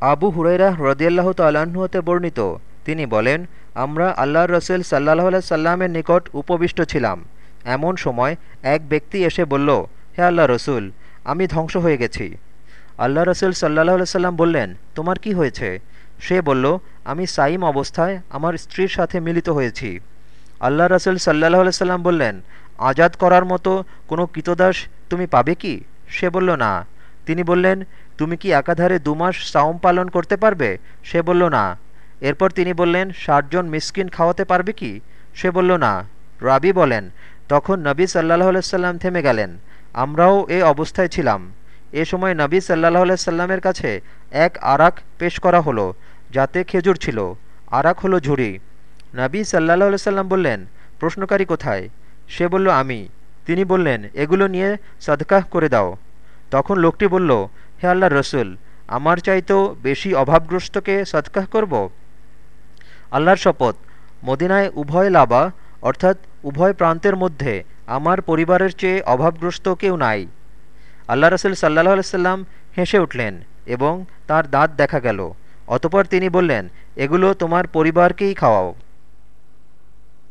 আবু হুরাইরা হ্রদিয়াল্লাহ হতে বর্ণিত। তিনি বলেন, আমরা আল্লাহ রসুল সাল্লাহ সাল্লামের নিকট উপবিষ্ট ছিলাম। এমন সময় এক ব্যক্তি এসে বলল, হে আল্লাহ রসুল, আমি ধ্বংস হয়ে গেছি। আল্লাহ রসুল সাল্লাহ সাল্লাম বললেন, তোমার কি হয়েছে? সে বলল, আমি সাইম অবস্থায় আমার স্ত্রীর সাথে মিলিত হয়েছি। আল্লাহ রসুল সাল্লাহ সাল্লাম বললেন, আজাদ করার মতো কোনো কৃতদাস তুমি পাবে কি? সে বলল, না। তিনি বললেন, তুমি কি একাধারে দুমাস সাওম পালন করতে পারবে? সে বলল, না। এরপর তিনি বললেন ষাটজন মিসকিন খাওয়াতে পারবে কি? সে বলল, না। রাবি বলেন, তখন নবী সাল্লাহ সাল্লাম থেমে গেলেন। আমরাও এ অবস্থায় ছিলাম। এ সময় নবী সাল্লাহ সাল্লামের কাছে এক আরাক পেশ করা হলো, যাতে খেজুর ছিল। আরাক হলো ঝুড়ি। নবী সাল্লাহ সাল্লাম বললেন, প্রশ্নকারী কোথায়? সে বলল, আমি। তিনি বললেন, এগুলো নিয়ে সদকাহ করে দাও। তখন লোকটি বলল, হে আল্লাহ রসুল, আমার চাইতেও বেশি অভাবগ্রস্তকে সৎকাহ করব? আল্লাহর শপথ, মদিনায় উভয় লাবা অর্থাৎ উভয় প্রান্তের মধ্যে আমার পরিবারের চেয়ে অভাবগ্রস্ত কেউ নাই। আল্লাহ রসুল সাল্লাহ সাল্লাম হেসে উঠলেন এবং তার দাঁত দেখা গেল। অতপর তিনি বললেন, এগুলো তোমার পরিবারকেই খাওয়াও।